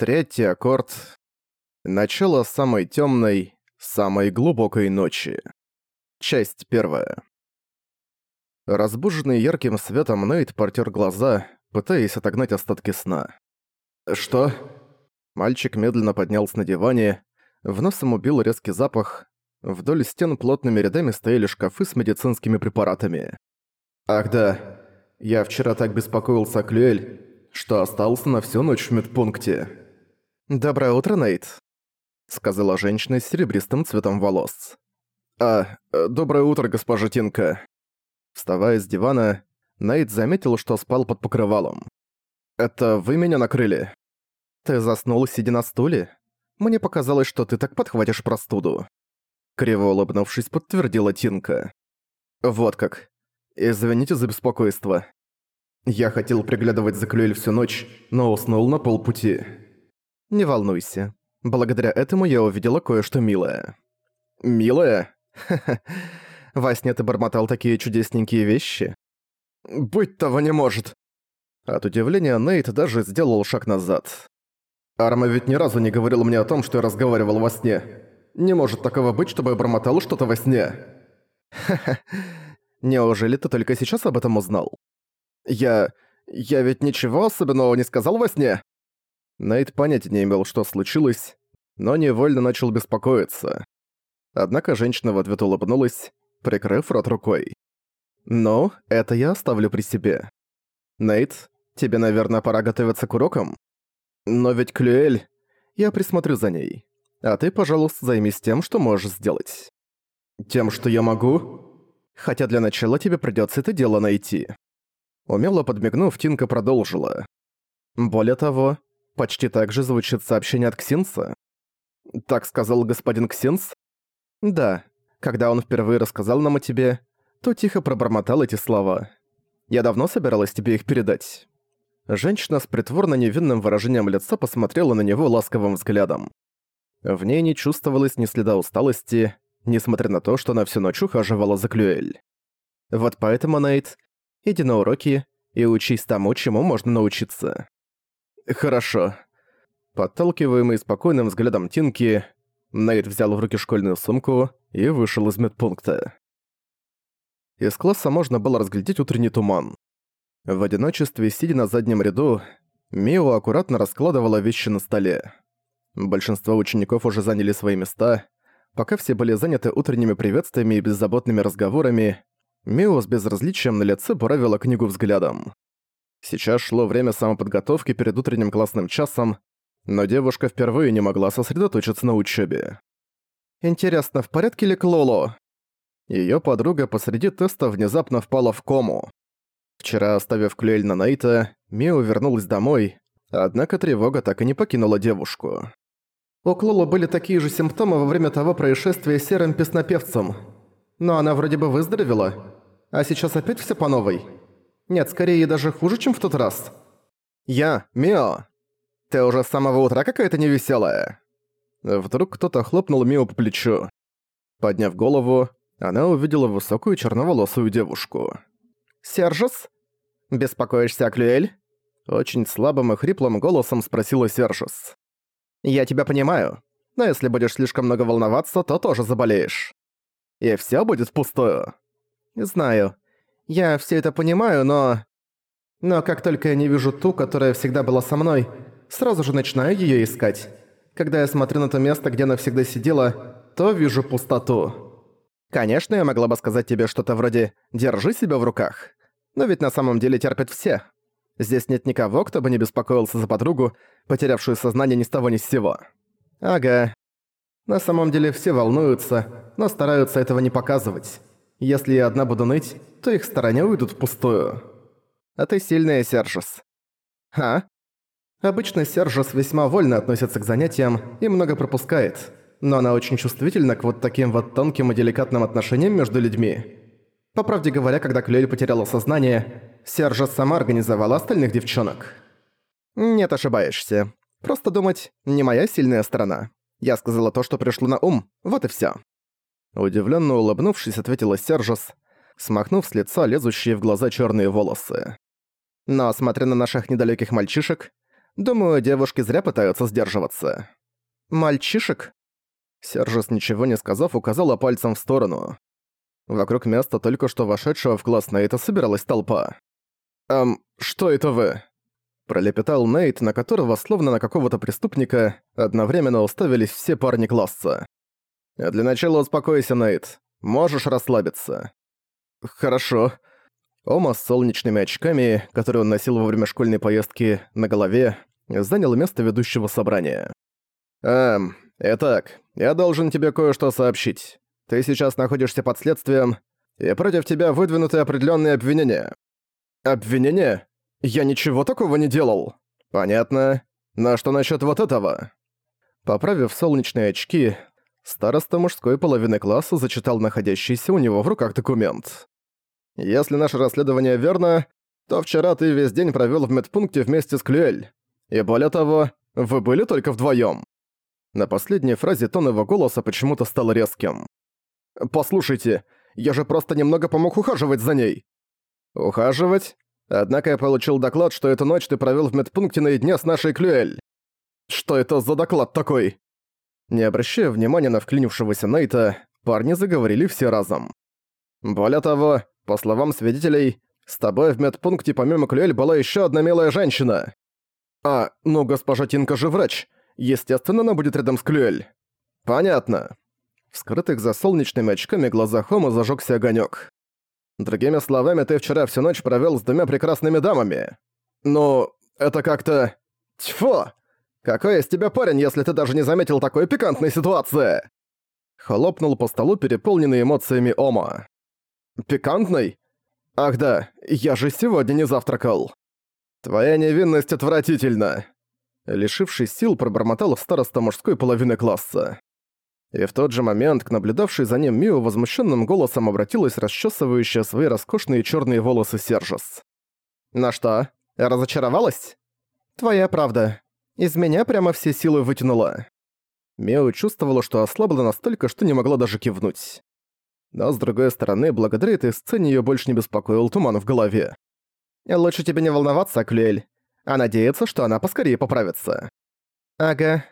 Третий аккорд. Начало самой темной, самой глубокой ночи. Часть первая. Разбуженный ярким светом Нейт портер глаза, пытаясь отогнать остатки сна. «Что?» Мальчик медленно поднялся на диване, в нос ему бил резкий запах, вдоль стен плотными рядами стояли шкафы с медицинскими препаратами. «Ах да, я вчера так беспокоился о Клюэль, что остался на всю ночь в медпункте». «Доброе утро, Нейт», — сказала женщина с серебристым цветом волос. «А, доброе утро, госпожа Тинка». Вставая с дивана, Нейт заметил, что спал под покрывалом. «Это вы меня накрыли?» «Ты заснул, сидя на стуле? Мне показалось, что ты так подхватишь простуду». Криво улыбнувшись, подтвердила Тинка. «Вот как. Извините за беспокойство. Я хотел приглядывать за Клюэль всю ночь, но уснул на полпути». «Не волнуйся. Благодаря этому я увидела кое-что милое». «Милое? Ха-ха. Во сне ты бормотал такие чудесненькие вещи?» «Быть того не может!» От удивления Нейт даже сделал шаг назад. Арма ведь ни разу не говорил мне о том, что я разговаривал во сне. Не может такого быть, чтобы я бормотал что-то во сне. Ха-ха. Неужели ты только сейчас об этом узнал? Я... я ведь ничего особенного не сказал во сне? Нейт понятия не имел, что случилось, но невольно начал беспокоиться. Однако женщина в ответ улыбнулась, прикрыв рот рукой. «Ну, это я оставлю при себе. Нейт, тебе, наверное, пора готовиться к урокам?» Но ведь Клюэль... Я присмотрю за ней. А ты, пожалуйста, займись тем, что можешь сделать. Тем, что я могу? Хотя для начала тебе придётся это дело найти. Умело подмигнув, Тинка продолжила. Более того, почти так же звучит сообщение от Ксинса. Так сказал господин Ксинс? Да, когда он впервые рассказал нам о тебе, то тихо пробормотал эти слова. Я давно собиралась тебе их передать. Женщина с притворно невинным выражением лица посмотрела на него ласковым взглядом. В ней не чувствовалось ни следа усталости, несмотря на то, что она всю ночь ухаживала за Клюэль. Вот поэтому, Нейт, иди на уроки и учись тому, чему можно научиться. Хорошо. Подталкиваемый спокойным взглядом Тинки, Нейт взял в руки школьную сумку и вышел из медпункта. Из класса можно было разглядеть утренний туман. В одиночестве, сидя на заднем ряду, Мио аккуратно раскладывала вещи на столе. Большинство учеников уже заняли свои места. Пока все были заняты утренними приветствиями и беззаботными разговорами, Мио с безразличием на лице буравила книгу взглядом. Сейчас шло время самоподготовки перед утренним классным часом, но девушка впервые не могла сосредоточиться на учебе. «Интересно, в порядке ли Клоло?» Её подруга посреди теста внезапно впала в кому. Вчера, оставив Клюэль на Нейта, Мио вернулась домой, однако тревога так и не покинула девушку. У Клоло были такие же симптомы во время того происшествия с серым песнопевцем. Но она вроде бы выздоровела. А сейчас опять все по новой. Нет, скорее даже хуже, чем в тот раз. «Я, Мио! Ты уже с самого утра какая-то невеселая!» Вдруг кто-то хлопнул Мио по плечу. Подняв голову, она увидела высокую черноволосую девушку. «Сержус? Беспокоишься о Клюэль?» Очень слабым и хриплым голосом спросила Сержус. «Я тебя понимаю, но если будешь слишком много волноваться, то тоже заболеешь. И всё будет впустую». «Знаю. Я всё это понимаю, но...» «Но как только я не вижу ту, которая всегда была со мной, сразу же начинаю её искать. Когда я смотрю на то место, где она всегда сидела, то вижу пустоту». Конечно, я могла бы сказать тебе что-то вроде «держи себя в руках». Но ведь на самом деле терпят все. Здесь нет никого, кто бы не беспокоился за подругу, потерявшую сознание ни с того ни с сего. Ага. На самом деле все волнуются, но стараются этого не показывать. Если я одна буду ныть, то их стороне уйдут впустую. А ты сильная, Сержус. А? Обычно Сержус весьма вольно относится к занятиям и много пропускает но она очень чувствительна к вот таким вот тонким и деликатным отношениям между людьми. По правде говоря, когда Клюэль потеряла сознание, Сержа сама организовала остальных девчонок. Нет, ошибаешься. Просто думать не моя сильная сторона. Я сказала то, что пришло на ум, вот и всё. Удивленно улыбнувшись, ответила Сержас, смахнув с лица лезущие в глаза черные волосы. Но, смотря на наших недалеких мальчишек, Думаю, девушки зря пытаются сдерживаться. Мальчишек? Сержес, ничего не сказав, указала пальцем в сторону. Вокруг места только что вошедшего в класс Нейта собиралась толпа. «Эм, что это вы?» Пролепетал Нейт, на которого, словно на какого-то преступника, одновременно уставились все парни класса. «Для начала успокойся, Нейт. Можешь расслабиться». «Хорошо». Ома с солнечными очками, которые он носил во время школьной поездки, на голове, занял место ведущего собрания. «Эм, итак, я должен тебе кое-что сообщить. Ты сейчас находишься под следствием, и против тебя выдвинуты определенные обвинения». «Обвинения? Я ничего такого не делал». «Понятно. Но что насчет вот этого?» Поправив солнечные очки, староста мужской половины класса зачитал находящийся у него в руках документ. «Если наше расследование верно, то вчера ты весь день провёл в медпункте вместе с Клюэль. И более того, вы были только вдвоём». На последней фразе тон его голоса почему-то стал резким. «Послушайте, я же просто немного помог ухаживать за ней». «Ухаживать? Однако я получил доклад, что эту ночь ты провёл в медпункте наедине с нашей Клюэль. Что это за доклад такой?» Не обращая внимания на вклинившегося Нейта, парни заговорили все разом. «Более того, по словам свидетелей, с тобой в медпункте помимо Клюэль была еще одна милая женщина. А, ну госпожа Тинка же врач. Естественно, она будет рядом с Клюэль. Понятно. В скрытых за солнечными очками глазах Хома зажёгся огонёк. Другими словами, ты вчера всю ночь провёл с двумя прекрасными дамами. Ну, это как-то... Тьфу! Какой из тебя парень, если ты даже не заметил такой пикантной ситуации? Хлопнул по столу переполненный эмоциями Ома. Пикантный? Ах да, я же сегодня не завтракал. Твоя невинность отвратительна. Лишившись сил, пробормотал староста мужской половины класса. И в тот же момент к наблюдавшей за ним Мио возмущенным голосом обратилась расчесывающая свои роскошные черные волосы Сержес. «На что? Разочаровалась?» «Твоя правда. Из меня прямо все силы вытянула». Мио чувствовала, что ослабла настолько, что не могла даже кивнуть. Но с другой стороны, благодаря этой сцене ее больше не беспокоил туман в голове. «Лучше тебе не волноваться, Клюэль, а надеяться, что она поскорее поправится». «Ага,